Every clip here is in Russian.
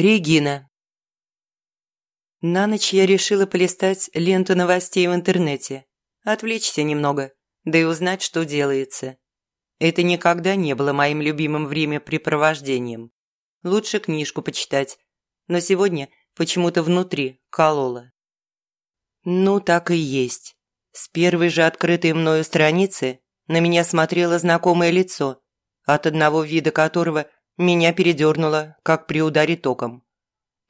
Регина. На ночь я решила полистать ленту новостей в интернете, отвлечься немного, да и узнать, что делается. Это никогда не было моим любимым времяпрепровождением. Лучше книжку почитать, но сегодня почему-то внутри кололо. Ну, так и есть. С первой же открытой мною страницы на меня смотрело знакомое лицо, от одного вида которого меня передернуло, как при ударе током.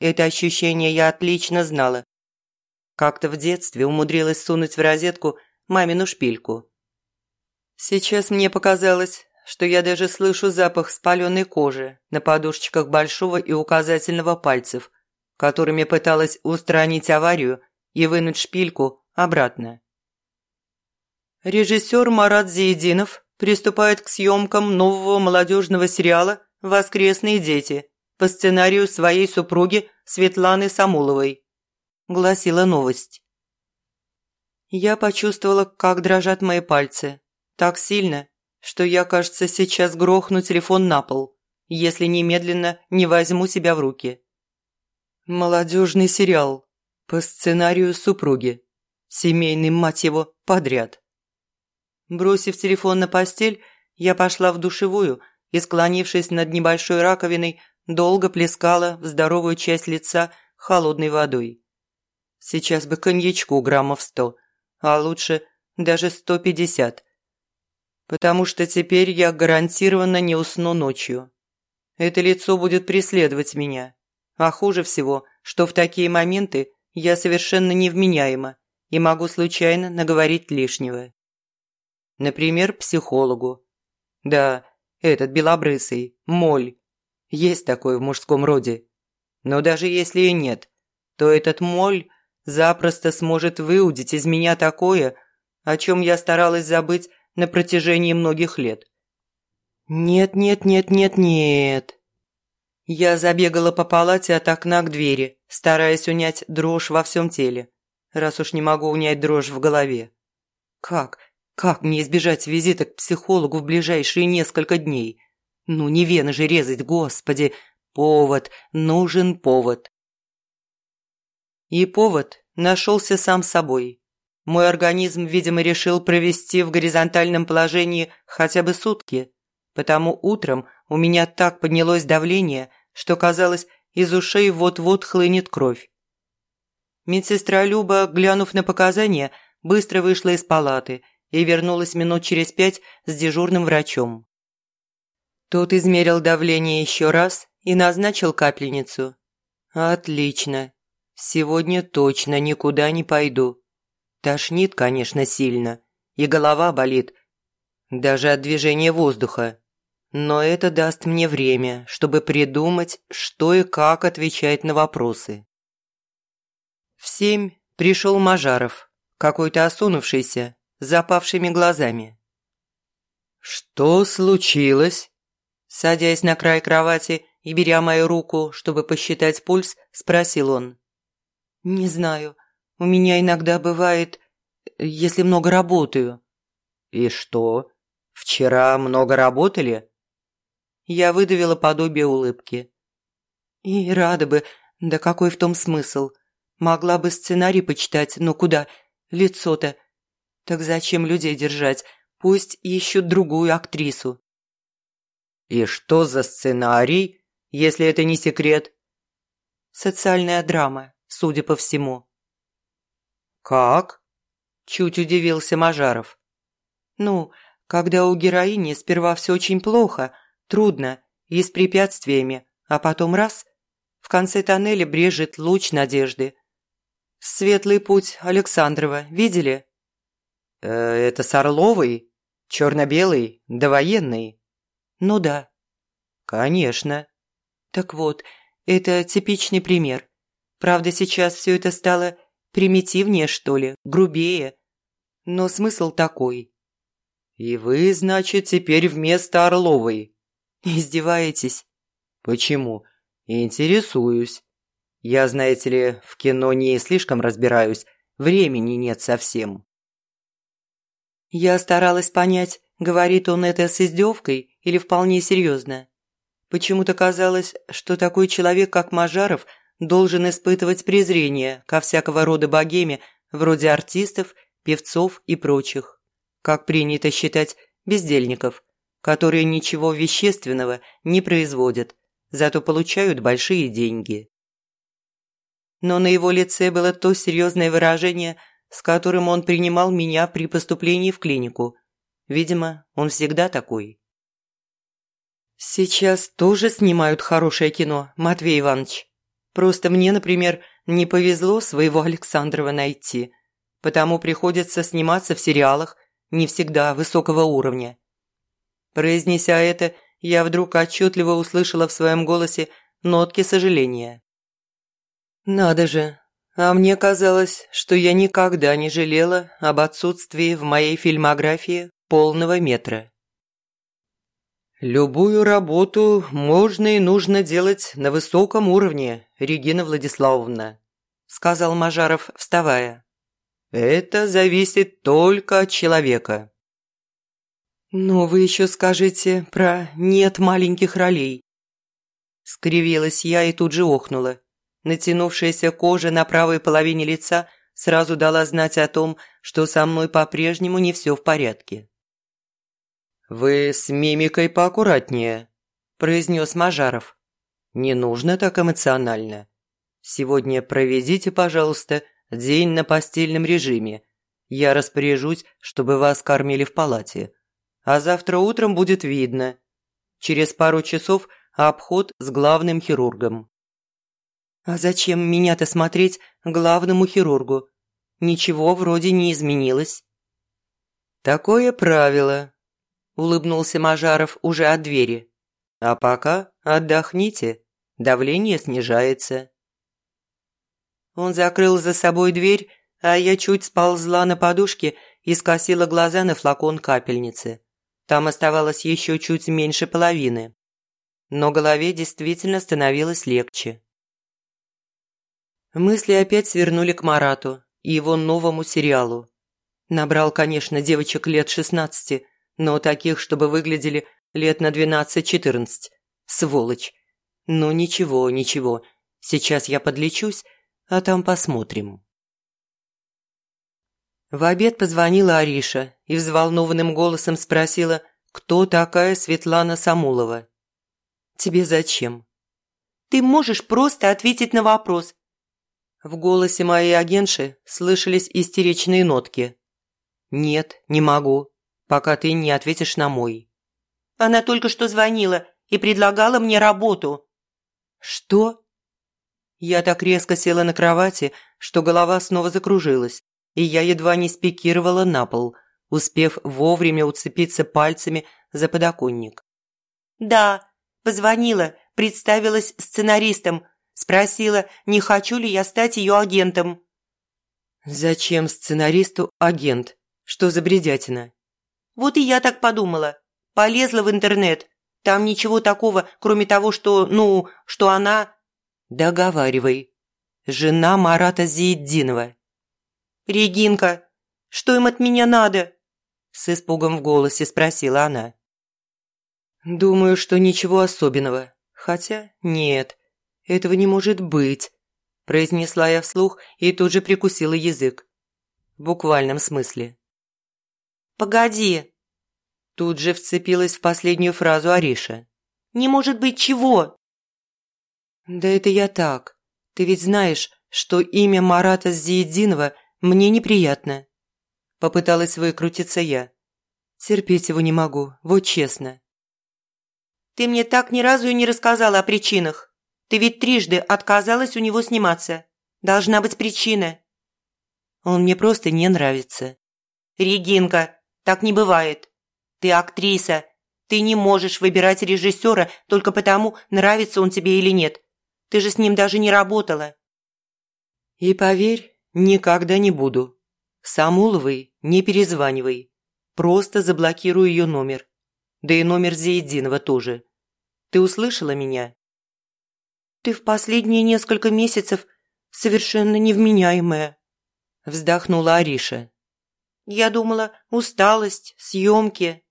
Это ощущение я отлично знала. Как-то в детстве умудрилась сунуть в розетку мамину шпильку. Сейчас мне показалось, что я даже слышу запах спаленной кожи на подушечках большого и указательного пальцев, которыми пыталась устранить аварию и вынуть шпильку обратно. Режиссер Марат Зиединов приступает к съемкам нового молодежного сериала «Воскресные дети» по сценарию своей супруги Светланы Самуловой», – гласила новость. Я почувствовала, как дрожат мои пальцы. Так сильно, что я, кажется, сейчас грохну телефон на пол, если немедленно не возьму себя в руки. Молодежный сериал по сценарию супруги. Семейный, мать его, подряд. Бросив телефон на постель, я пошла в душевую и, склонившись над небольшой раковиной, долго плескала в здоровую часть лица холодной водой. Сейчас бы коньячку граммов сто, а лучше даже сто пятьдесят. Потому что теперь я гарантированно не усну ночью. Это лицо будет преследовать меня. А хуже всего, что в такие моменты я совершенно невменяема и могу случайно наговорить лишнего. Например, психологу. Да, этот белобрысый, моль. Есть такой в мужском роде. Но даже если и нет, то этот моль запросто сможет выудить из меня такое, о чем я старалась забыть на протяжении многих лет. Нет, нет, нет, нет, нет. Я забегала по палате от окна к двери, стараясь унять дрожь во всем теле, раз уж не могу унять дрожь в голове. Как? Как мне избежать визита к психологу в ближайшие несколько дней? Ну, не вены же резать, господи. Повод, нужен повод. И повод нашелся сам собой. Мой организм, видимо, решил провести в горизонтальном положении хотя бы сутки. Потому утром у меня так поднялось давление, что казалось, из ушей вот-вот хлынет кровь. Медсестра Люба, глянув на показания, быстро вышла из палаты и вернулась минут через пять с дежурным врачом. Тот измерил давление еще раз и назначил капельницу. «Отлично. Сегодня точно никуда не пойду. Тошнит, конечно, сильно, и голова болит, даже от движения воздуха. Но это даст мне время, чтобы придумать, что и как отвечать на вопросы». В семь пришел Мажаров, какой-то осунувшийся, запавшими глазами. «Что случилось?» Садясь на край кровати и беря мою руку, чтобы посчитать пульс, спросил он. «Не знаю. У меня иногда бывает, если много работаю». «И что? Вчера много работали?» Я выдавила подобие улыбки. «И рада бы, да какой в том смысл? Могла бы сценарий почитать, но куда? Лицо-то так зачем людей держать? Пусть ищут другую актрису. И что за сценарий, если это не секрет? Социальная драма, судя по всему. Как? Чуть удивился Мажаров. Ну, когда у героини сперва все очень плохо, трудно и с препятствиями, а потом раз – в конце тоннеля брежет луч надежды. «Светлый путь Александрова видели?» Э, «Это с Орловой? Черно-белый, довоенный?» «Ну да». «Конечно». «Так вот, это типичный пример. Правда, сейчас все это стало примитивнее, что ли, грубее. Но смысл такой». «И вы, значит, теперь вместо Орловой?» «Издеваетесь?» «Почему?» «Интересуюсь. Я, знаете ли, в кино не слишком разбираюсь, времени нет совсем». Я старалась понять, говорит он это с издевкой или вполне серьезно. Почему-то казалось, что такой человек, как Мажаров, должен испытывать презрение ко всякого рода богеме, вроде артистов, певцов и прочих. Как принято считать бездельников, которые ничего вещественного не производят, зато получают большие деньги. Но на его лице было то серьезное выражение, с которым он принимал меня при поступлении в клинику. Видимо, он всегда такой. «Сейчас тоже снимают хорошее кино, Матвей Иванович. Просто мне, например, не повезло своего Александрова найти, потому приходится сниматься в сериалах, не всегда высокого уровня. Произнеся это, я вдруг отчетливо услышала в своем голосе нотки сожаления. «Надо же, а мне казалось, что я никогда не жалела об отсутствии в моей фильмографии полного метра». «Любую работу можно и нужно делать на высоком уровне, Регина Владиславовна», сказал Мажаров, вставая. «Это зависит только от человека». «Но вы еще скажете про «нет маленьких ролей». Скривилась я и тут же охнула. Натянувшаяся кожа на правой половине лица сразу дала знать о том, что со мной по-прежнему не все в порядке. «Вы с мимикой поаккуратнее», – произнес Мажаров. «Не нужно так эмоционально. Сегодня проведите, пожалуйста, день на постельном режиме. Я распоряжусь, чтобы вас кормили в палате а завтра утром будет видно. Через пару часов обход с главным хирургом. А зачем меня-то смотреть главному хирургу? Ничего вроде не изменилось. Такое правило, улыбнулся Мажаров уже от двери. А пока отдохните, давление снижается. Он закрыл за собой дверь, а я чуть сползла на подушке и скосила глаза на флакон капельницы. Там оставалось еще чуть меньше половины. Но голове действительно становилось легче. Мысли опять свернули к Марату и его новому сериалу. Набрал, конечно, девочек лет 16, но таких, чтобы выглядели лет на 12-14. Сволочь. Но ничего, ничего. Сейчас я подлечусь, а там посмотрим. В обед позвонила Ариша и взволнованным голосом спросила, кто такая Светлана Самулова. «Тебе зачем?» «Ты можешь просто ответить на вопрос». В голосе моей агентши слышались истеричные нотки. «Нет, не могу, пока ты не ответишь на мой». «Она только что звонила и предлагала мне работу». «Что?» Я так резко села на кровати, что голова снова закружилась и я едва не спикировала на пол, успев вовремя уцепиться пальцами за подоконник. «Да, позвонила, представилась сценаристом, спросила, не хочу ли я стать ее агентом». «Зачем сценаристу агент? Что за бредятина?» «Вот и я так подумала. Полезла в интернет. Там ничего такого, кроме того, что, ну, что она...» «Договаривай. Жена Марата Зиеддинова». «Регинка, что им от меня надо?» С испугом в голосе спросила она. «Думаю, что ничего особенного. Хотя нет, этого не может быть», произнесла я вслух и тут же прикусила язык. В буквальном смысле. «Погоди!» Тут же вцепилась в последнюю фразу Ариша. «Не может быть чего?» «Да это я так. Ты ведь знаешь, что имя Марата Зиединова мне неприятно». Попыталась выкрутиться я. Терпеть его не могу, вот честно. «Ты мне так ни разу и не рассказала о причинах. Ты ведь трижды отказалась у него сниматься. Должна быть причина». «Он мне просто не нравится». «Регинка, так не бывает. Ты актриса. Ты не можешь выбирать режиссера только потому, нравится он тебе или нет. Ты же с ним даже не работала». «И поверь, «Никогда не буду. Самуловой не перезванивай. Просто заблокируй ее номер. Да и номер Зеединова тоже. Ты услышала меня?» «Ты в последние несколько месяцев совершенно невменяемая», вздохнула Ариша. «Я думала, усталость, съемки.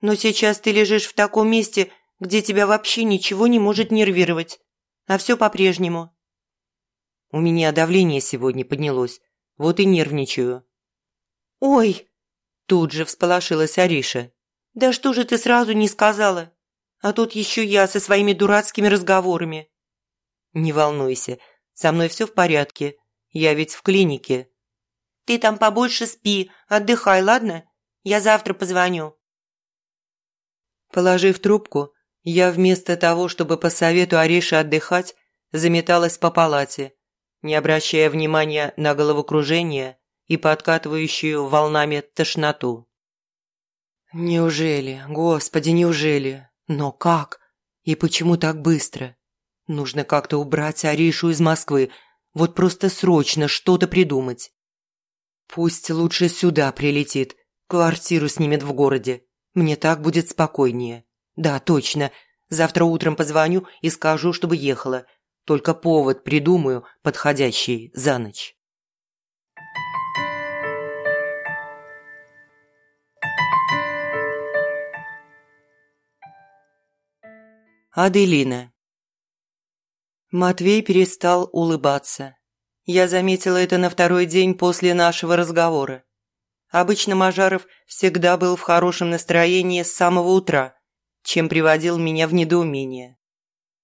Но сейчас ты лежишь в таком месте, где тебя вообще ничего не может нервировать. А все по-прежнему. У меня давление сегодня поднялось, вот и нервничаю. «Ой!» – тут же всполошилась Ариша. «Да что же ты сразу не сказала? А тут еще я со своими дурацкими разговорами». «Не волнуйся, со мной все в порядке. Я ведь в клинике». «Ты там побольше спи, отдыхай, ладно? Я завтра позвоню». Положив трубку, я вместо того, чтобы по совету Ариши отдыхать, заметалась по палате, не обращая внимания на головокружение и подкатывающую волнами тошноту. Неужели, господи, неужели? Но как? И почему так быстро? Нужно как-то убрать Аришу из Москвы, вот просто срочно что-то придумать. Пусть лучше сюда прилетит, квартиру снимет в городе. Мне так будет спокойнее. Да, точно. Завтра утром позвоню и скажу, чтобы ехала. Только повод придумаю, подходящий за ночь. Аделина Матвей перестал улыбаться. Я заметила это на второй день после нашего разговора. Обычно Мажаров всегда был в хорошем настроении с самого утра, чем приводил меня в недоумение.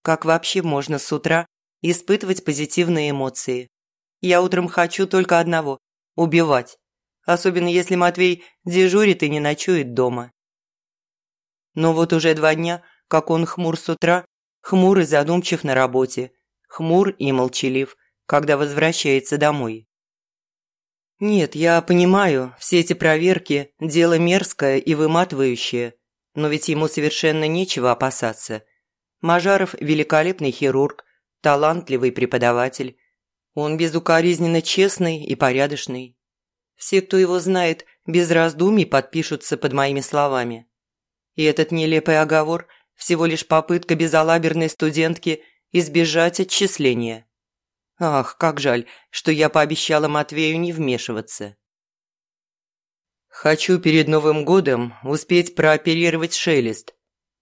Как вообще можно с утра испытывать позитивные эмоции? Я утром хочу только одного – убивать. Особенно если Матвей дежурит и не ночует дома. Но вот уже два дня, как он хмур с утра, хмур и задумчив на работе, хмур и молчалив, когда возвращается домой. Нет, я понимаю, все эти проверки – дело мерзкое и выматывающее – но ведь ему совершенно нечего опасаться. Мажаров – великолепный хирург, талантливый преподаватель. Он безукоризненно честный и порядочный. Все, кто его знает, без раздумий подпишутся под моими словами. И этот нелепый оговор – всего лишь попытка безалаберной студентки избежать отчисления. Ах, как жаль, что я пообещала Матвею не вмешиваться. «Хочу перед Новым годом успеть прооперировать шелест»,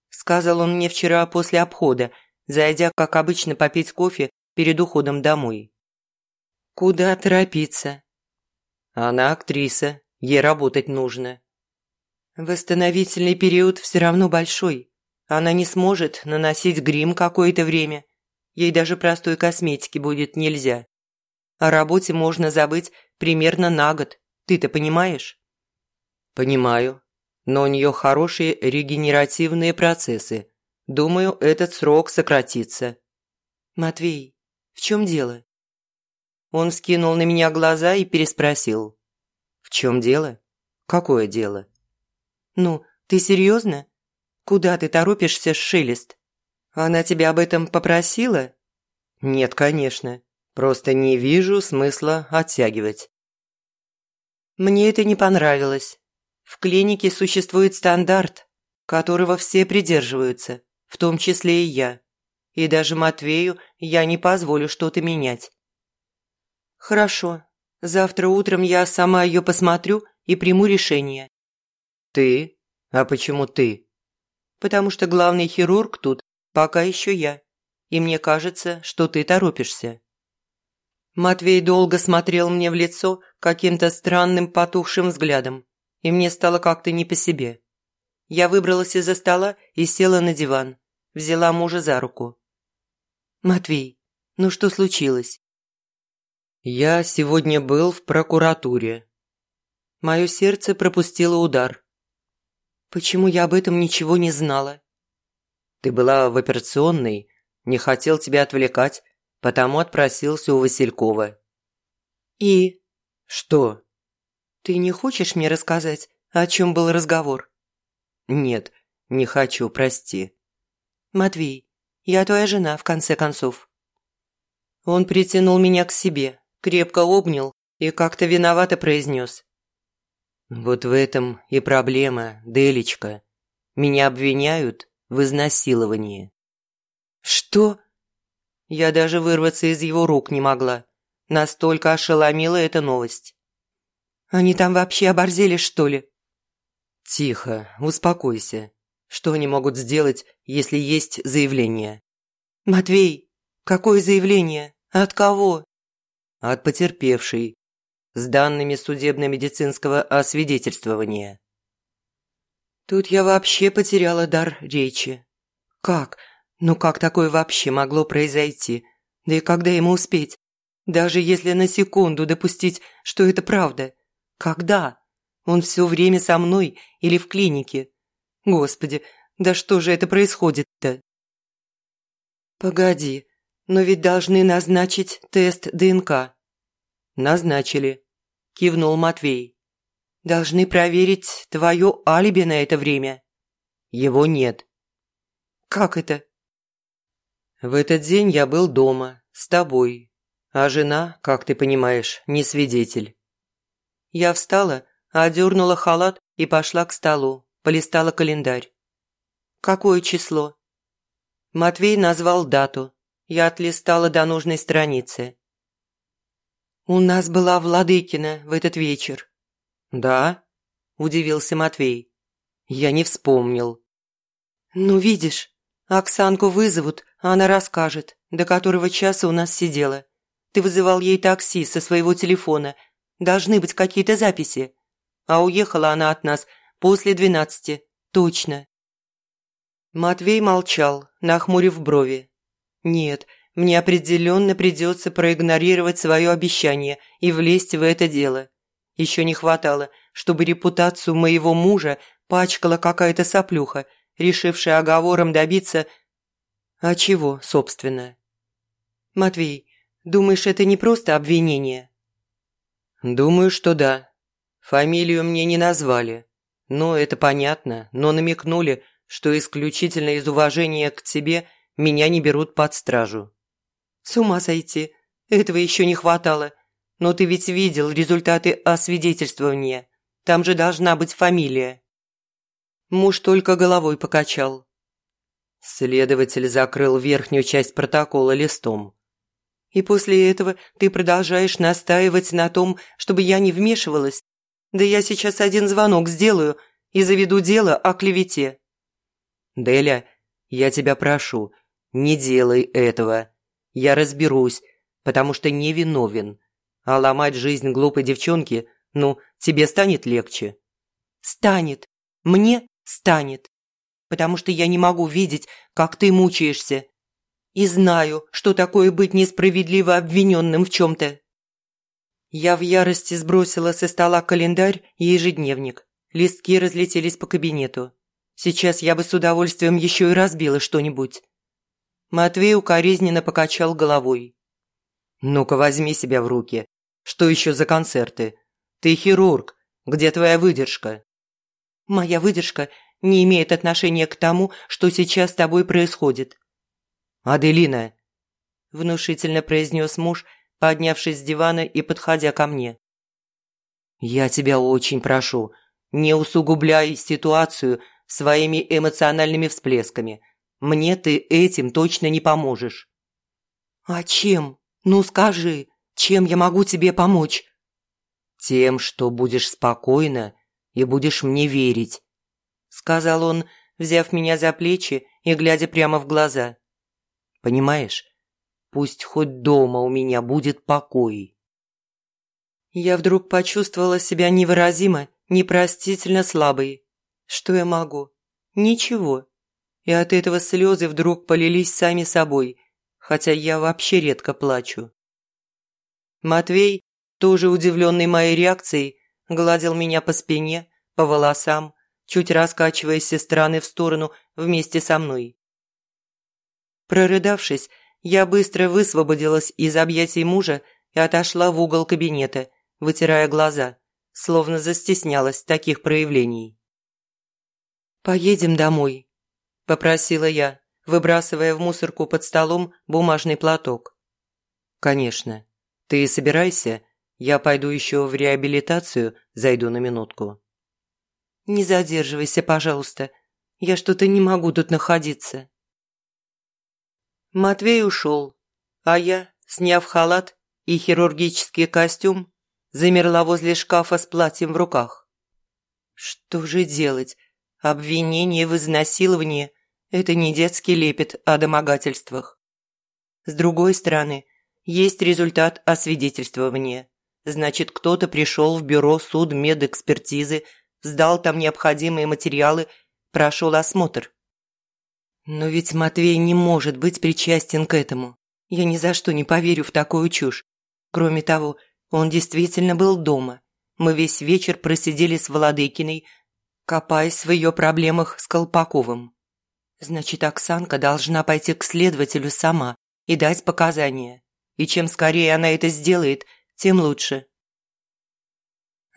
сказал он мне вчера после обхода, зайдя, как обычно, попить кофе перед уходом домой. «Куда торопиться?» «Она актриса, ей работать нужно». «Восстановительный период все равно большой. Она не сможет наносить грим какое-то время. Ей даже простой косметики будет нельзя. О работе можно забыть примерно на год. Ты-то понимаешь?» «Понимаю. Но у нее хорошие регенеративные процессы. Думаю, этот срок сократится». «Матвей, в чем дело?» Он скинул на меня глаза и переспросил. «В чем дело? Какое дело?» «Ну, ты серьезно? Куда ты торопишься, Шелест? Она тебя об этом попросила?» «Нет, конечно. Просто не вижу смысла оттягивать». Мне это не понравилось. В клинике существует стандарт, которого все придерживаются, в том числе и я. И даже Матвею я не позволю что-то менять. Хорошо. Завтра утром я сама ее посмотрю и приму решение. Ты? А почему ты? Потому что главный хирург тут пока еще я. И мне кажется, что ты торопишься. Матвей долго смотрел мне в лицо каким-то странным потухшим взглядом и мне стало как-то не по себе. Я выбралась из-за стола и села на диван, взяла мужа за руку. «Матвей, ну что случилось?» «Я сегодня был в прокуратуре». Мое сердце пропустило удар. «Почему я об этом ничего не знала?» «Ты была в операционной, не хотел тебя отвлекать, потому отпросился у Василькова». «И?» «Что?» «Ты не хочешь мне рассказать, о чем был разговор?» «Нет, не хочу, прости». «Матвей, я твоя жена, в конце концов». Он притянул меня к себе, крепко обнял и как-то виновато произнес. «Вот в этом и проблема, Делечка. Меня обвиняют в изнасиловании». «Что?» Я даже вырваться из его рук не могла. Настолько ошеломила эта новость. Они там вообще оборзели, что ли?» «Тихо, успокойся. Что они могут сделать, если есть заявление? «Матвей, какое заявление? От кого?» «От потерпевшей. С данными судебно-медицинского освидетельствования». Тут я вообще потеряла дар речи. Как? Ну как такое вообще могло произойти? Да и когда ему успеть? Даже если на секунду допустить, что это правда. Когда? Он все время со мной или в клинике? Господи, да что же это происходит-то? Погоди, но ведь должны назначить тест ДНК. Назначили, кивнул Матвей. Должны проверить твое алиби на это время. Его нет. Как это? В этот день я был дома, с тобой. А жена, как ты понимаешь, не свидетель. Я встала, одернула халат и пошла к столу, полистала календарь. Какое число? Матвей назвал дату. Я отлистала до нужной страницы. «У нас была Владыкина в этот вечер». «Да?» – удивился Матвей. «Я не вспомнил». «Ну, видишь, Оксанку вызовут, а она расскажет, до которого часа у нас сидела. Ты вызывал ей такси со своего телефона. Должны быть какие-то записи. А уехала она от нас после двенадцати. Точно». Матвей молчал, нахмурив брови. «Нет, мне определенно придется проигнорировать свое обещание и влезть в это дело. Еще не хватало, чтобы репутацию моего мужа пачкала какая-то соплюха, решившая оговором добиться... А чего, собственно? Матвей, думаешь, это не просто обвинение? Думаю, что да. Фамилию мне не назвали. Но это понятно, но намекнули, что исключительно из уважения к тебе меня не берут под стражу. С ума сойти. Этого еще не хватало. Но ты ведь видел результаты освидетельствования. Там же должна быть фамилия. Муж только головой покачал. Следователь закрыл верхнюю часть протокола листом. «И после этого ты продолжаешь настаивать на том, чтобы я не вмешивалась? Да я сейчас один звонок сделаю и заведу дело о клевете». «Деля, я тебя прошу, не делай этого. Я разберусь, потому что не виновен. А ломать жизнь глупой девчонки, ну, тебе станет легче». «Станет. Мне станет. Потому что я не могу видеть, как ты мучаешься. И знаю, что такое быть несправедливо обвиненным в чем-то». Я в ярости сбросила со стола календарь и ежедневник. Листки разлетелись по кабинету. Сейчас я бы с удовольствием еще и разбила что-нибудь. Матвей укоризненно покачал головой. «Ну-ка, возьми себя в руки. Что еще за концерты? Ты хирург. Где твоя выдержка?» «Моя выдержка не имеет отношения к тому, что сейчас с тобой происходит». «Аделина!» – внушительно произнес муж, поднявшись с дивана и подходя ко мне. «Я тебя очень прошу, не усугубляй ситуацию своими эмоциональными всплесками. Мне ты этим точно не поможешь». «А чем? Ну скажи, чем я могу тебе помочь?» «Тем, что будешь спокойна и будешь мне верить», – сказал он, взяв меня за плечи и глядя прямо в глаза. «Понимаешь, пусть хоть дома у меня будет покой». Я вдруг почувствовала себя невыразимо, непростительно слабой. Что я могу? Ничего. И от этого слезы вдруг полились сами собой, хотя я вообще редко плачу. Матвей, тоже удивленный моей реакцией, гладил меня по спине, по волосам, чуть раскачиваясь из стороны в сторону вместе со мной. Прорыдавшись, я быстро высвободилась из объятий мужа и отошла в угол кабинета, вытирая глаза, словно застеснялась таких проявлений. «Поедем домой», – попросила я, выбрасывая в мусорку под столом бумажный платок. «Конечно. Ты собирайся, я пойду еще в реабилитацию, зайду на минутку». «Не задерживайся, пожалуйста. Я что-то не могу тут находиться». Матвей ушел, а я, сняв халат и хирургический костюм, замерла возле шкафа с платьем в руках. Что же делать? Обвинение в изнасиловании – это не детский лепет о домогательствах. С другой стороны, есть результат освидетельствования. Значит, кто-то пришел в бюро судмедэкспертизы, сдал там необходимые материалы, прошел осмотр. Но ведь Матвей не может быть причастен к этому. Я ни за что не поверю в такую чушь. Кроме того, он действительно был дома. Мы весь вечер просидели с Володыкиной, копаясь в ее проблемах с Колпаковым. Значит, Оксанка должна пойти к следователю сама и дать показания. И чем скорее она это сделает, тем лучше.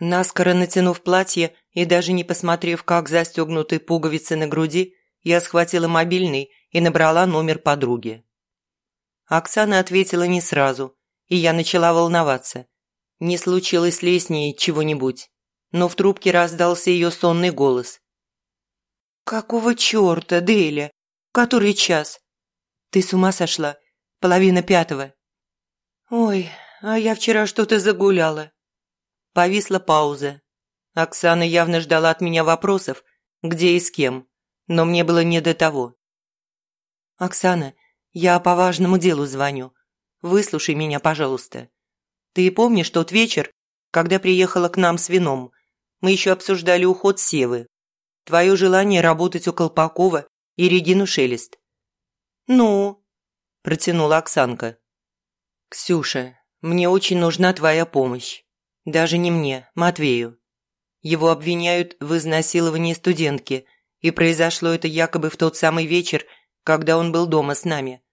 Наскоро натянув платье и даже не посмотрев, как застегнуты пуговицы на груди, я схватила мобильный и набрала номер подруги. Оксана ответила не сразу, и я начала волноваться. Не случилось ли с ней чего-нибудь? Но в трубке раздался ее сонный голос. «Какого черта, Деля? Который час?» «Ты с ума сошла? Половина пятого». «Ой, а я вчера что-то загуляла». Повисла пауза. Оксана явно ждала от меня вопросов, где и с кем, но мне было не до того. «Оксана, я по важному делу звоню. Выслушай меня, пожалуйста. Ты помнишь тот вечер, когда приехала к нам с вином? Мы еще обсуждали уход Севы. Твое желание работать у Колпакова и Регину Шелест». «Ну?» – протянула Оксанка. «Ксюша, мне очень нужна твоя помощь. Даже не мне, Матвею. Его обвиняют в изнасиловании студентки, и произошло это якобы в тот самый вечер, когда он был дома с нами.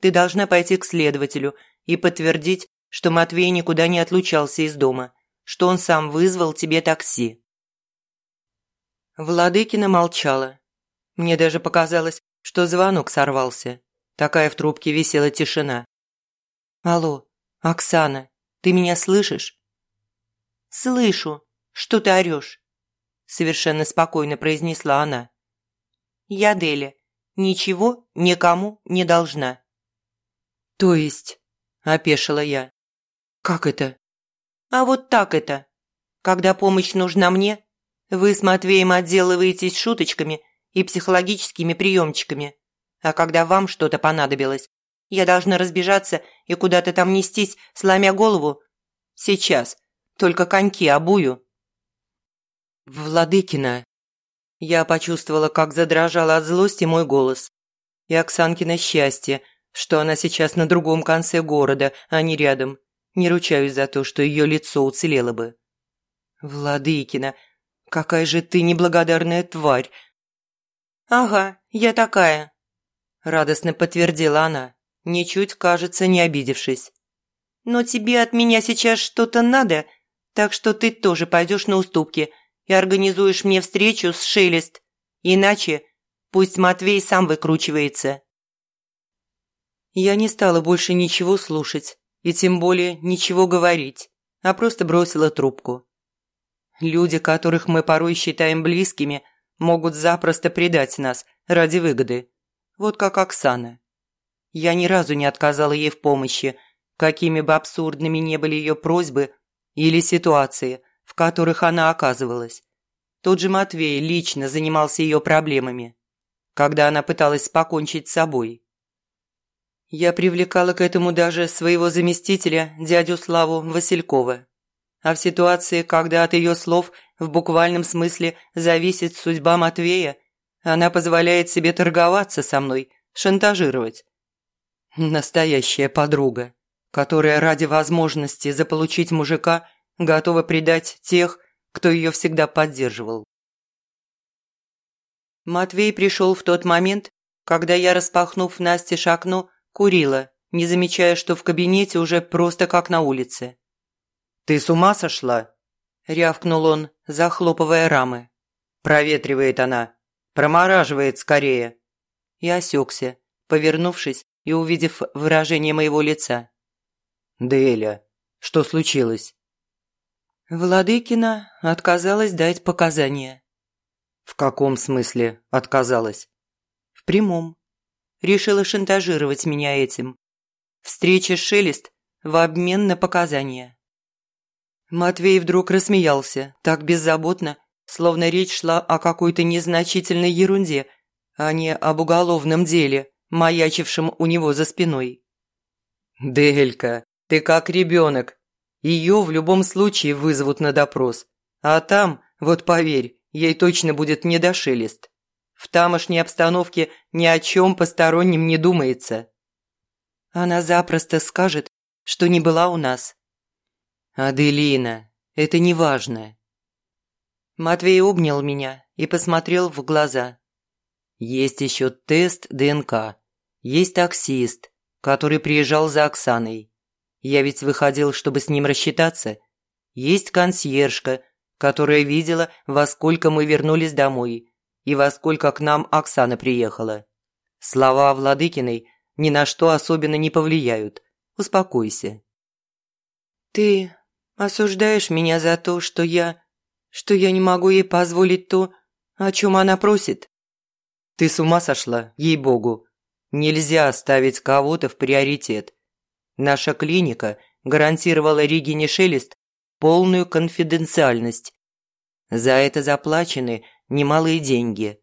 Ты должна пойти к следователю и подтвердить, что Матвей никуда не отлучался из дома, что он сам вызвал тебе такси». Владыкина молчала. Мне даже показалось, что звонок сорвался. Такая в трубке висела тишина. «Алло, Оксана, ты меня слышишь?» «Слышу. Что ты орешь?» Совершенно спокойно произнесла она. «Я Деля. Ничего никому не должна». «То есть?» – опешила я. «Как это?» «А вот так это. Когда помощь нужна мне, вы с Матвеем отделываетесь шуточками и психологическими приемчиками. А когда вам что-то понадобилось, я должна разбежаться и куда-то там нестись, сломя голову. Сейчас. Только коньки обую». «Владыкина». Я почувствовала, как задрожала от злости мой голос. И Оксанкино счастье, что она сейчас на другом конце города, а не рядом. Не ручаюсь за то, что ее лицо уцелело бы. «Владыкина, какая же ты неблагодарная тварь!» «Ага, я такая», – радостно подтвердила она, ничуть, кажется, не обидевшись. «Но тебе от меня сейчас что-то надо, так что ты тоже пойдешь на уступки и организуешь мне встречу с Шелест. Иначе пусть Матвей сам выкручивается». Я не стала больше ничего слушать и тем более ничего говорить, а просто бросила трубку. Люди, которых мы порой считаем близкими, могут запросто предать нас ради выгоды. Вот как Оксана. Я ни разу не отказала ей в помощи, какими бы абсурдными не были ее просьбы или ситуации, в которых она оказывалась. Тот же Матвей лично занимался ее проблемами, когда она пыталась покончить с собой. Я привлекала к этому даже своего заместителя, дядю Славу Василькова. А в ситуации, когда от ее слов в буквальном смысле зависит судьба Матвея, она позволяет себе торговаться со мной, шантажировать. Настоящая подруга, которая ради возможности заполучить мужика готова предать тех, кто ее всегда поддерживал. Матвей пришел в тот момент, когда я, распахнув Насте окно, Курила, не замечая, что в кабинете уже просто как на улице. «Ты с ума сошла?» – рявкнул он, захлопывая рамы. «Проветривает она. Промораживает скорее». И осекся, повернувшись и увидев выражение моего лица. «Деля, что случилось?» Владыкина отказалась дать показания. «В каком смысле отказалась?» «В прямом решила шантажировать меня этим. Встреча Шелест в обмен на показания. Матвей вдруг рассмеялся, так беззаботно, словно речь шла о какой-то незначительной ерунде, а не об уголовном деле, маячившем у него за спиной. «Делька, ты как ребенок. Ее в любом случае вызовут на допрос. А там, вот поверь, ей точно будет недошелест. В тамошней обстановке ни о чем постороннем не думается». Она запросто скажет, что не была у нас. «Аделина, это не важно». Матвей обнял меня и посмотрел в глаза. «Есть еще тест ДНК. Есть таксист, который приезжал за Оксаной. Я ведь выходил, чтобы с ним рассчитаться. Есть консьержка, которая видела, во сколько мы вернулись домой и во сколько к нам Оксана приехала. Слова Владыкиной ни на что особенно не повлияют. Успокойся. Ты осуждаешь меня за то, что я... что я не могу ей позволить то, о чем она просит? Ты с ума сошла, ей-богу. Нельзя ставить кого-то в приоритет. Наша клиника гарантировала Регине Шелест полную конфиденциальность. За это заплачены немалые деньги.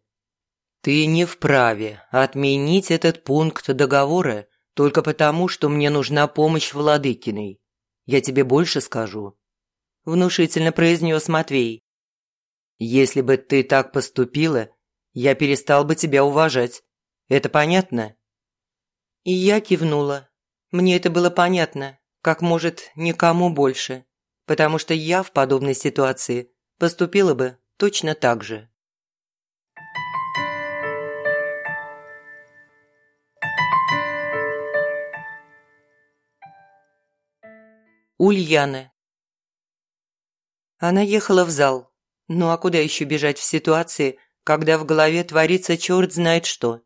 Ты не вправе отменить этот пункт договора только потому, что мне нужна помощь Владыкиной. Я тебе больше скажу. Внушительно произнес Матвей. Если бы ты так поступила, я перестал бы тебя уважать. Это понятно? И я кивнула. Мне это было понятно, как может никому больше, потому что я в подобной ситуации поступила бы точно так же. Ульяна. Она ехала в зал. Ну а куда еще бежать в ситуации, когда в голове творится черт знает что?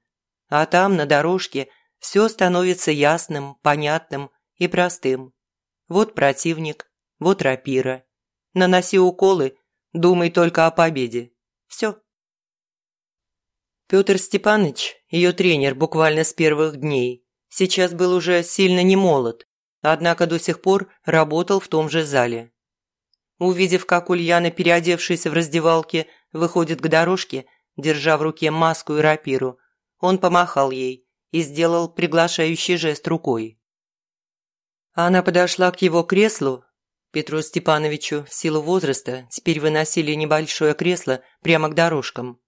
А там, на дорожке, все становится ясным, понятным и простым. Вот противник, вот рапира. Наноси уколы, думай только о победе. Все. Петр Степанович, ее тренер буквально с первых дней, сейчас был уже сильно не молод, однако до сих пор работал в том же зале. Увидев, как Ульяна, переодевшись в раздевалке, выходит к дорожке, держа в руке маску и рапиру, он помахал ей и сделал приглашающий жест рукой. Она подошла к его креслу. Петру Степановичу в силу возраста теперь выносили небольшое кресло прямо к дорожкам.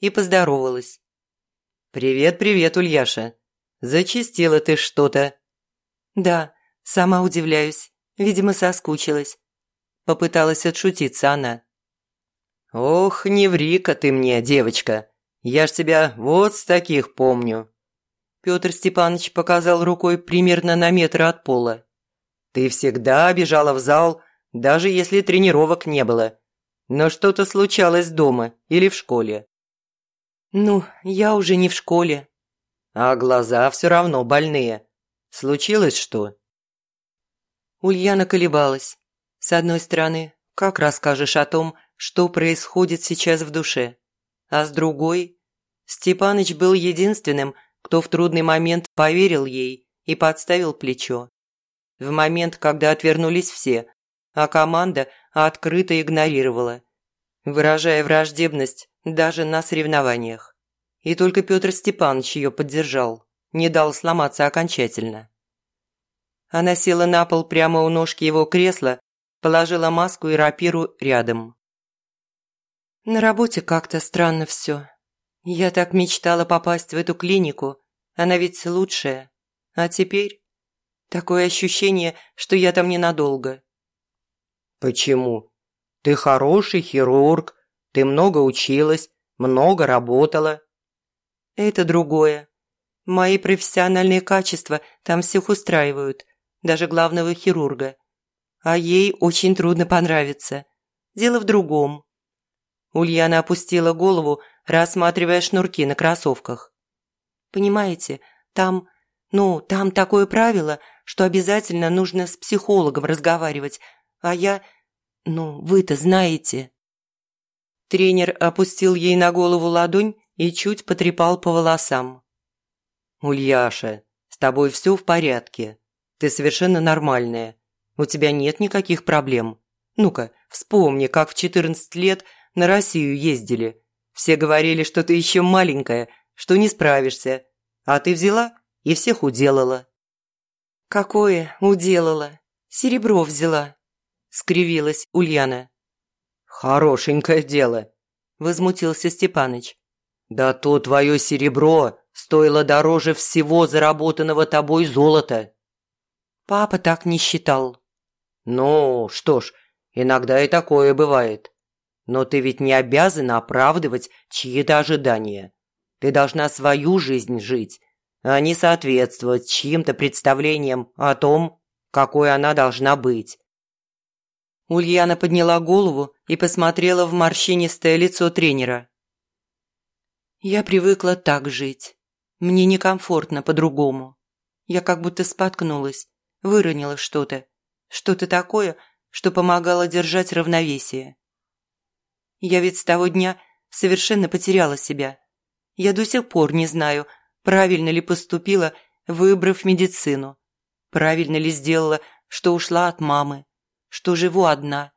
И поздоровалась. «Привет, привет, Ульяша. Зачистила ты что-то». «Да, Сама удивляюсь. Видимо, соскучилась. Попыталась отшутиться она. «Ох, не ври-ка ты мне, девочка. Я ж тебя вот с таких помню». Петр Степанович показал рукой примерно на метр от пола. «Ты всегда бежала в зал, даже если тренировок не было. Но что-то случалось дома или в школе». «Ну, я уже не в школе». «А глаза все равно больные. Случилось что?» Ульяна колебалась. С одной стороны, как расскажешь о том, что происходит сейчас в душе? А с другой, Степаныч был единственным, кто в трудный момент поверил ей и подставил плечо. В момент, когда отвернулись все, а команда открыто игнорировала, выражая враждебность даже на соревнованиях. И только Петр Степанович ее поддержал, не дал сломаться окончательно. Она села на пол прямо у ножки его кресла, положила маску и рапиру рядом. На работе как-то странно все. Я так мечтала попасть в эту клинику, она ведь лучшая. А теперь такое ощущение, что я там ненадолго. Почему? Ты хороший хирург, ты много училась, много работала. Это другое. Мои профессиональные качества там всех устраивают даже главного хирурга. А ей очень трудно понравиться. Дело в другом. Ульяна опустила голову, рассматривая шнурки на кроссовках. «Понимаете, там... Ну, там такое правило, что обязательно нужно с психологом разговаривать, а я... Ну, вы-то знаете». Тренер опустил ей на голову ладонь и чуть потрепал по волосам. «Ульяша, с тобой все в порядке. Ты совершенно нормальная. У тебя нет никаких проблем. Ну-ка, вспомни, как в 14 лет на Россию ездили. Все говорили, что ты еще маленькая, что не справишься. А ты взяла и всех уделала». «Какое уделала? Серебро взяла», – скривилась Ульяна. «Хорошенькое дело», – возмутился Степаныч. «Да то твое серебро стоило дороже всего заработанного тобой золота». «Папа так не считал». «Ну, что ж, иногда и такое бывает. Но ты ведь не обязана оправдывать чьи-то ожидания. Ты должна свою жизнь жить, а не соответствовать чьим-то представлениям о том, какой она должна быть. Ульяна подняла голову и посмотрела в морщинистое лицо тренера. «Я привыкла так жить. Мне некомфортно по-другому. Я как будто споткнулась, выронила что-то. Что-то такое, что помогало держать равновесие. Я ведь с того дня совершенно потеряла себя. Я до сих пор не знаю, правильно ли поступила, выбрав медицину. Правильно ли сделала, что ушла от мамы, что живу одна.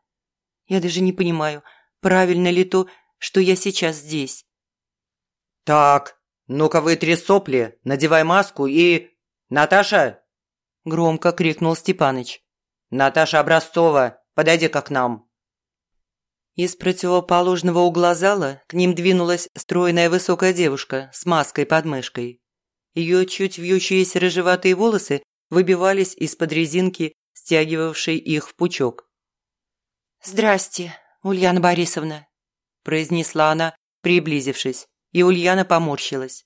Я даже не понимаю, правильно ли то, что я сейчас здесь. «Так, ну-ка вытри сопли, надевай маску и... Наташа!» Громко крикнул Степаныч. «Наташа Образцова, подойди-ка к нам!» Из противоположного угла зала к ним двинулась стройная высокая девушка с маской под мышкой. Ее чуть вьющиеся рыжеватые волосы выбивались из-под резинки, стягивавшей их в пучок. «Здрасте, Ульяна Борисовна», – произнесла она, приблизившись, и Ульяна поморщилась.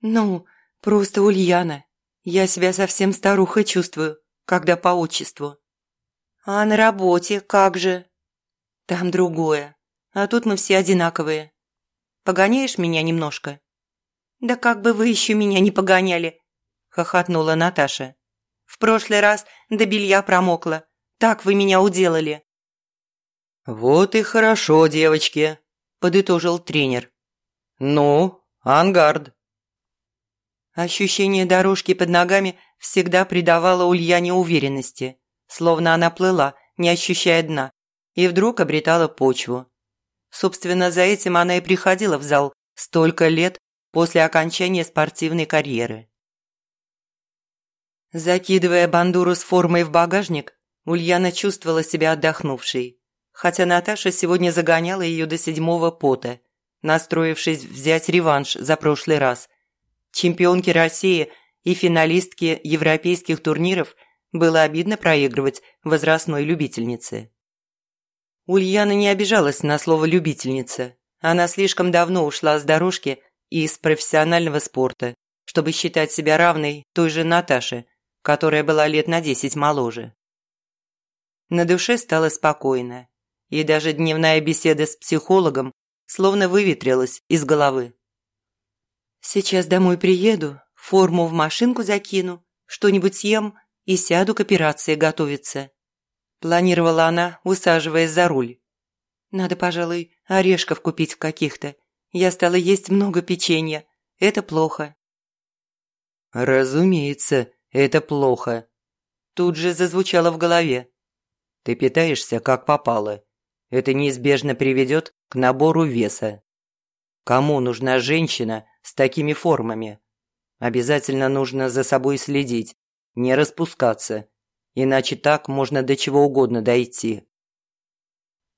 «Ну, просто Ульяна. Я себя совсем старухой чувствую, когда по отчеству». «А на работе как же?» Там другое. А тут мы все одинаковые. Погоняешь меня немножко?» «Да как бы вы еще меня не погоняли!» – хохотнула Наташа. «В прошлый раз до белья промокла. Так вы меня уделали». «Вот и хорошо, девочки», – подытожил тренер. «Ну, ангард». Ощущение дорожки под ногами всегда придавало Ульяне уверенности, словно она плыла, не ощущая дна, и вдруг обретала почву. Собственно, за этим она и приходила в зал столько лет после окончания спортивной карьеры. Закидывая бандуру с формой в багажник, Ульяна чувствовала себя отдохнувшей, хотя Наташа сегодня загоняла ее до седьмого пота, настроившись взять реванш за прошлый раз. Чемпионке России и финалистке европейских турниров было обидно проигрывать возрастной любительнице. Ульяна не обижалась на слово «любительница». Она слишком давно ушла с дорожки и из профессионального спорта, чтобы считать себя равной той же Наташе, которая была лет на десять моложе. На душе стало спокойно, и даже дневная беседа с психологом словно выветрилась из головы. «Сейчас домой приеду, форму в машинку закину, что-нибудь съем и сяду к операции готовиться», Планировала она, усаживаясь за руль. Надо, пожалуй, орешков купить каких-то. Я стала есть много печенья. Это плохо. Разумеется, это плохо. Тут же зазвучало в голове. Ты питаешься как попало. Это неизбежно приведет к набору веса. Кому нужна женщина с такими формами? Обязательно нужно за собой следить, не распускаться Иначе так можно до чего угодно дойти.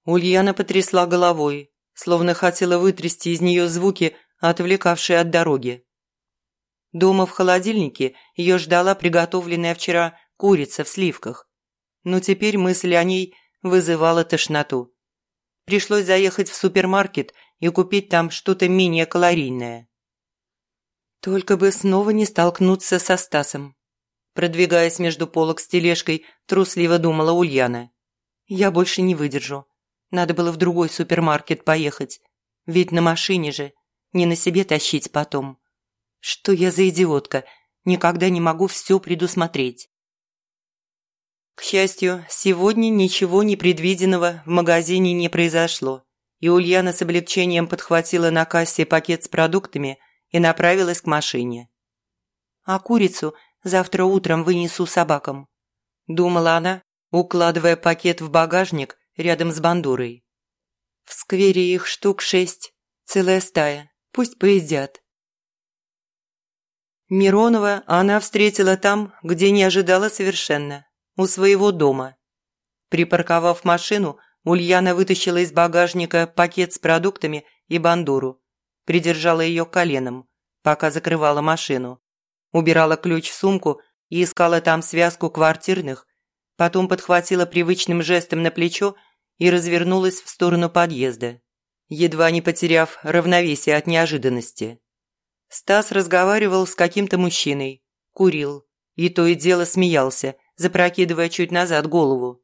Ульяна потрясла головой, словно хотела вытрясти из нее звуки, отвлекавшие от дороги. Дома в холодильнике ее ждала приготовленная вчера курица в сливках. Но теперь мысль о ней вызывала тошноту. Пришлось заехать в супермаркет и купить там что-то менее калорийное. Только бы снова не столкнуться со Стасом. Продвигаясь между полок с тележкой, трусливо думала Ульяна. «Я больше не выдержу. Надо было в другой супермаркет поехать. Ведь на машине же. Не на себе тащить потом. Что я за идиотка? Никогда не могу все предусмотреть». К счастью, сегодня ничего непредвиденного в магазине не произошло, и Ульяна с облегчением подхватила на кассе пакет с продуктами и направилась к машине. А курицу Завтра утром вынесу собакам», – думала она, укладывая пакет в багажник рядом с бандурой. В сквере их штук шесть, целая стая, пусть поедят. Миронова она встретила там, где не ожидала совершенно, у своего дома. Припарковав машину, Ульяна вытащила из багажника пакет с продуктами и бандуру, придержала ее коленом, пока закрывала машину, убирала ключ в сумку и искала там связку квартирных, потом подхватила привычным жестом на плечо и развернулась в сторону подъезда, едва не потеряв равновесие от неожиданности. Стас разговаривал с каким-то мужчиной, курил и то и дело смеялся, запрокидывая чуть назад голову.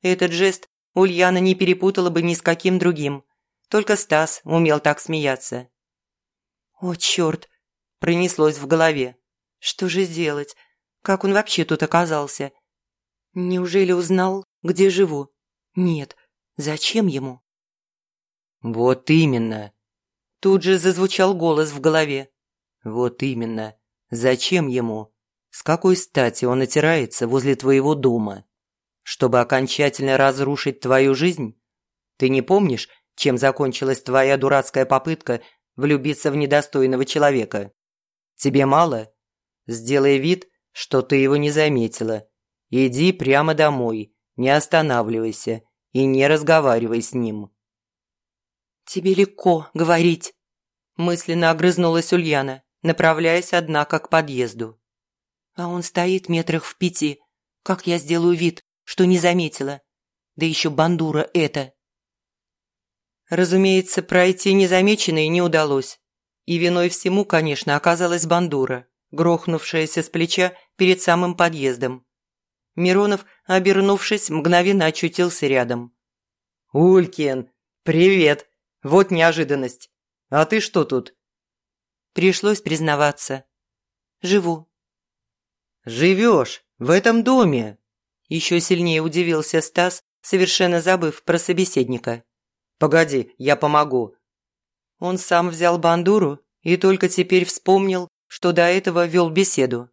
Этот жест Ульяна не перепутала бы ни с каким другим, только Стас умел так смеяться. «О, черт!» – пронеслось в голове. «Что же сделать? Как он вообще тут оказался? Неужели узнал, где живу? Нет, зачем ему?» «Вот именно!» Тут же зазвучал голос в голове. «Вот именно. Зачем ему? С какой стати он отирается возле твоего дома? Чтобы окончательно разрушить твою жизнь? Ты не помнишь, чем закончилась твоя дурацкая попытка влюбиться в недостойного человека? Тебе мало? Сделай вид, что ты его не заметила. Иди прямо домой, не останавливайся и не разговаривай с ним». «Тебе легко говорить», – мысленно огрызнулась Ульяна направляясь, однако, к подъезду. А он стоит метрах в пяти. Как я сделаю вид, что не заметила? Да еще бандура это. Разумеется, пройти незамеченной не удалось. И виной всему, конечно, оказалась бандура, грохнувшаяся с плеча перед самым подъездом. Миронов, обернувшись, мгновенно очутился рядом. «Улькин, привет! Вот неожиданность. А ты что тут?» Пришлось признаваться. Живу. Живешь в этом доме? Еще сильнее удивился Стас, совершенно забыв про собеседника. Погоди, я помогу. Он сам взял бандуру и только теперь вспомнил, что до этого вел беседу.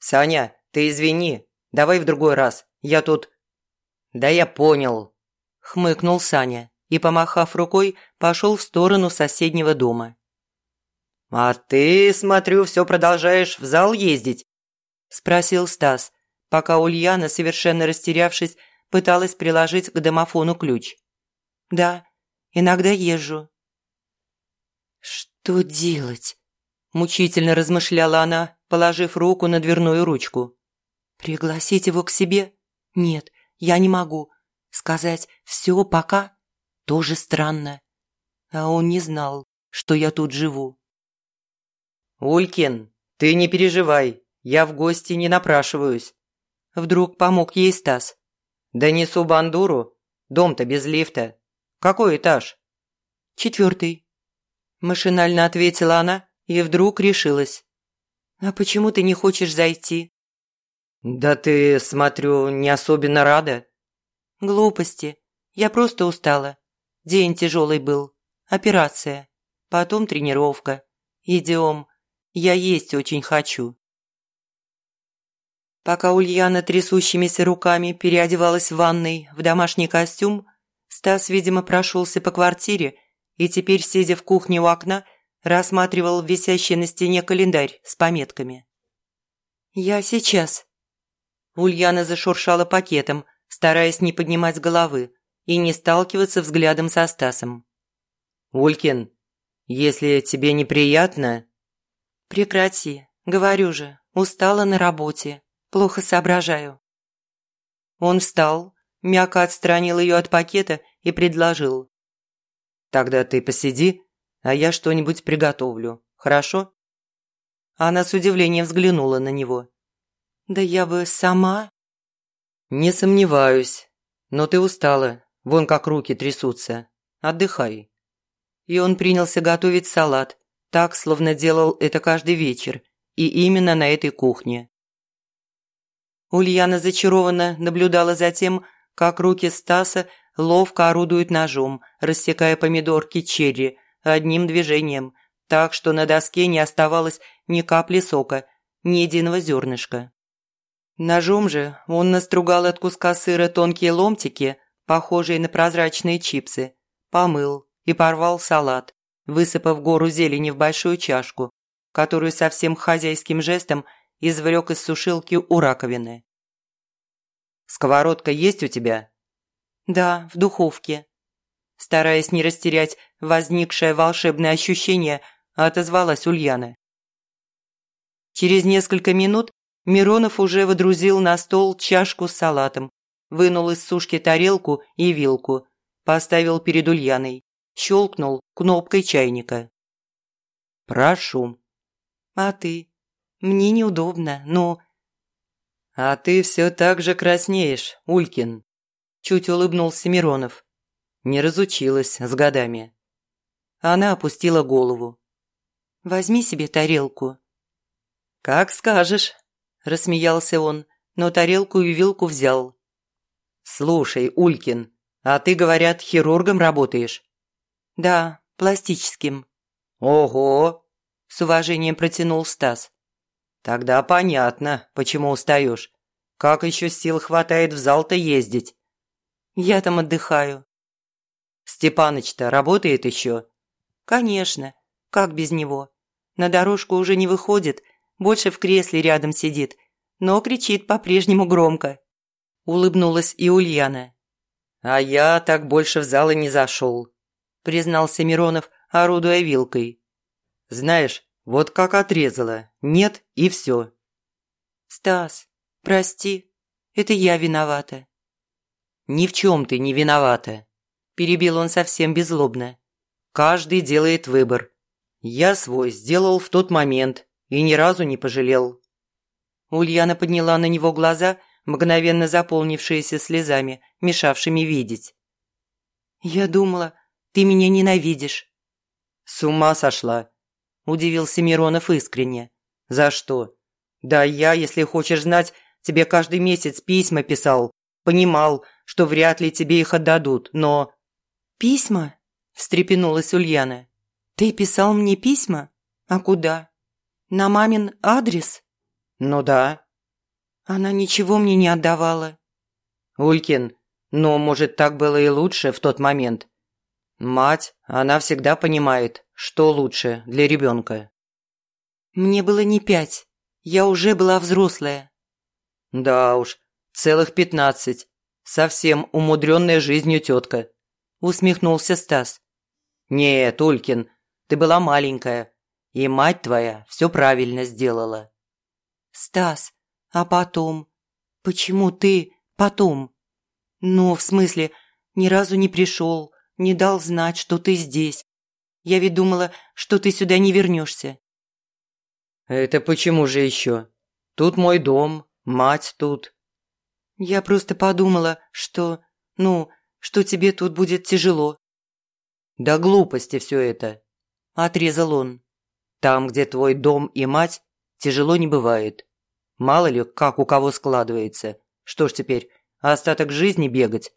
«Саня, ты извини, давай в другой раз, я тут...» «Да я понял», – хмыкнул Саня и, помахав рукой, пошел в сторону соседнего дома. «А ты, смотрю, все продолжаешь в зал ездить?» – спросил Стас, пока Ульяна, совершенно растерявшись, пыталась приложить к домофону ключ. «Да, иногда езжу». «Что делать?» – мучительно размышляла она, положив руку на дверную ручку. «Пригласить его к себе? Нет, я не могу. Сказать «все, пока» – тоже странно. А он не знал, что я тут живу». «Улькин, ты не переживай, я в гости не напрашиваюсь». Вдруг помог ей Стас. «Донесу бандуру. Дом-то без лифта. Какой этаж?» «Четвертый». Машинально ответила она и вдруг решилась. «А почему ты не хочешь зайти?» «Да ты, смотрю, не особенно рада». «Глупости. Я просто устала. День тяжелый был. Операция. Потом тренировка. Идем. Я есть очень хочу». Пока Ульяна трясущимися руками переодевалась в ванной в домашний костюм, Стас, видимо, прошелся по квартире и теперь, сидя в кухне у окна, рассматривал висящий на стене календарь с пометками. «Я сейчас». Ульяна зашуршала пакетом, стараясь не поднимать головы и не сталкиваться взглядом со Стасом. «Улькин, если тебе неприятно...» «Прекрати, говорю же, устала на работе, плохо соображаю». Он встал, мягко отстранил ее от пакета и предложил. «Тогда ты посиди, а я что-нибудь приготовлю, хорошо?» Она с удивлением взглянула на него. «Да я бы сама...» «Не сомневаюсь, но ты устала, вон как руки трясутся. Отдыхай». И он принялся готовить салат, так, словно делал это каждый вечер, и именно на этой кухне. Ульяна зачарованно наблюдала за тем, как руки Стаса ловко орудуют ножом, рассекая помидорки черри одним движением, так что на доске не оставалось ни капли сока, ни единого зернышка. Ножом же он настругал от куска сыра тонкие ломтики, похожие на прозрачные чипсы, помыл и порвал салат, высыпав гору зелени в большую чашку, которую совсем хозяйским жестом извлек из сушилки у раковины. «Сковородка есть у тебя?» «Да, в духовке». Стараясь не растерять возникшее волшебное ощущение, отозвалась Ульяна. Через несколько минут Миронов уже водрузил на стол чашку с салатом, вынул из сушки тарелку и вилку, поставил перед Ульяной, щелкнул кнопкой чайника. «Прошу». «А ты?» «Мне неудобно, но...» «А ты все так же краснеешь, Улькин», – чуть улыбнулся Миронов. Не разучилась с годами. Она опустила голову. «Возьми себе тарелку». «Как скажешь», – рассмеялся он, но тарелку и вилку взял. «Слушай, Улькин, а ты, говорят, хирургом работаешь?» «Да, пластическим». «Ого!» – с уважением протянул Стас. «Тогда понятно, почему устаешь. Как еще сил хватает в зал-то ездить?» «Я там отдыхаю». «Степаныч-то работает еще?» «Конечно. Как без него? На дорожку уже не выходит, больше в кресле рядом сидит, но кричит по-прежнему громко». Улыбнулась и Ульяна. «А я так больше в зал и не зашел», – признался Миронов, орудуя вилкой. «Знаешь, вот как отрезала. Нет и все». «Стас, прости, это я виновата». «Ни в чем ты не виновата», – перебил он совсем беззлобно. «Каждый делает выбор. Я свой сделал в тот момент и ни разу не пожалел». Ульяна подняла на него глаза – мгновенно заполнившиеся слезами, мешавшими видеть. «Я думала, ты меня ненавидишь». «С ума сошла», – удивился Миронов искренне. «За что? Да я, если хочешь знать, тебе каждый месяц письма писал. Понимал, что вряд ли тебе их отдадут, но...» «Письма?» – встрепенулась Ульяна. «Ты писал мне письма? А куда? На мамин адрес?» «Ну да». Она ничего мне не отдавала. Улькин, ну, может, так было и лучше в тот момент. Мать, она всегда понимает, что лучше для ребенка. Мне было не пять. Я уже была взрослая. Да уж, целых пятнадцать. Совсем умудренная жизнью тетка. Усмехнулся Стас. Нет, Улькин, ты была маленькая. И мать твоя все правильно сделала. Стас, а потом? Почему ты потом? Ну, в смысле, ни разу не пришел, не дал знать, что ты здесь. Я ведь думала, что ты сюда не вернешься. Это почему же еще? Тут мой дом, мать тут. Я просто подумала, что, ну, что тебе тут будет тяжело. Да глупости все это, отрезал он. Там, где твой дом и мать, тяжело не бывает. Мало ли, как у кого складывается. Что ж теперь, остаток жизни бегать?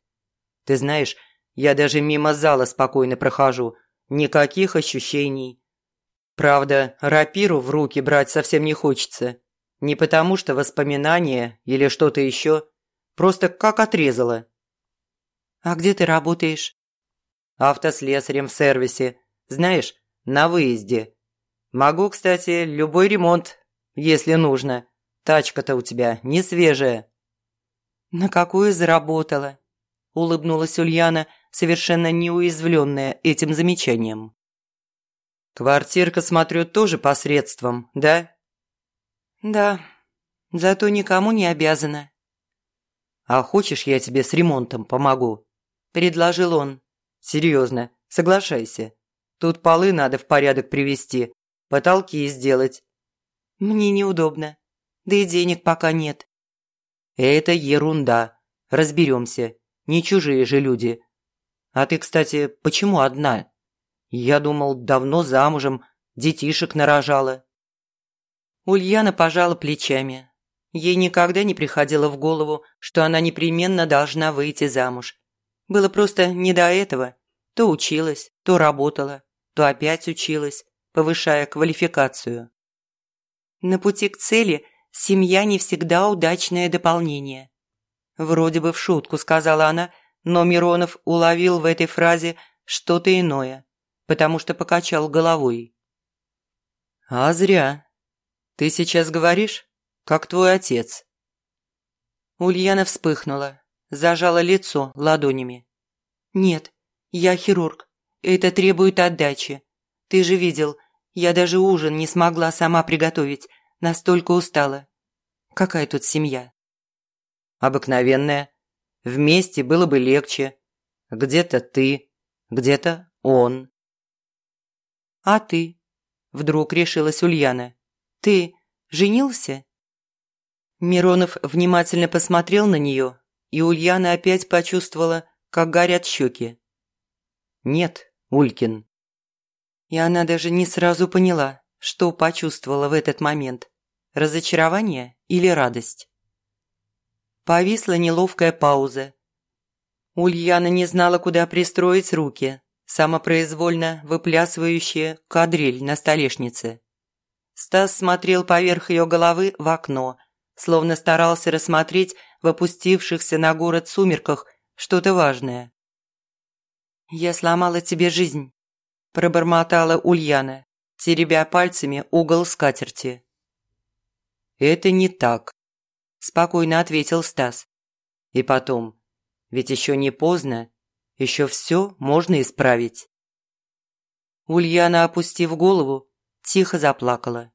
Ты знаешь, я даже мимо зала спокойно прохожу. Никаких ощущений. Правда, рапиру в руки брать совсем не хочется. Не потому что воспоминания или что-то еще. Просто как отрезало. «А где ты работаешь?» «Автослесарем в сервисе. Знаешь, на выезде. Могу, кстати, любой ремонт, если нужно. Тачка-то у тебя не свежая». «На какую заработала?» – улыбнулась Ульяна, совершенно неуязвленная этим замечанием. «Квартирка, смотрю, тоже посредством, да?» «Да, зато никому не обязана». «А хочешь, я тебе с ремонтом помогу?» – предложил он. «Серьезно, соглашайся. Тут полы надо в порядок привести, потолки сделать». «Мне неудобно», да и денег пока нет». «Это ерунда. Разберемся. Не чужие же люди. А ты, кстати, почему одна? Я думал, давно замужем, детишек нарожала». Ульяна пожала плечами. Ей никогда не приходило в голову, что она непременно должна выйти замуж. Было просто не до этого. То училась, то работала, то опять училась, повышая квалификацию. На пути к цели семья не всегда удачное дополнение. Вроде бы в шутку сказала она, но Миронов уловил в этой фразе что-то иное, потому что покачал головой. «А зря. Ты сейчас говоришь, как твой отец». Ульяна вспыхнула, зажала лицо ладонями. «Нет, я хирург. Это требует отдачи. Ты же видел, я даже ужин не смогла сама приготовить, настолько устала. Какая тут семья?» «Обыкновенная. Вместе было бы легче. Где-то ты, где-то он». «А ты?» – вдруг решилась Ульяна. «Ты женился?» Миронов внимательно посмотрел на нее, и Ульяна опять почувствовала, как горят щеки. «Нет, Улькин». И она даже не сразу поняла, что почувствовала в этот момент – разочарование или радость. Повисла неловкая пауза. Ульяна не знала, куда пристроить руки, самопроизвольно выплясывающие кадриль на столешнице. Стас смотрел поверх ее головы в окно, словно старался рассмотреть в опустившихся на город сумерках что-то важное. «Я сломала тебе жизнь», – пробормотала Ульяна, теребя пальцами угол скатерти. «Это не так», – спокойно ответил Стас. «И потом, ведь еще не поздно, еще все можно исправить». Ульяна, опустив голову, тихо заплакала.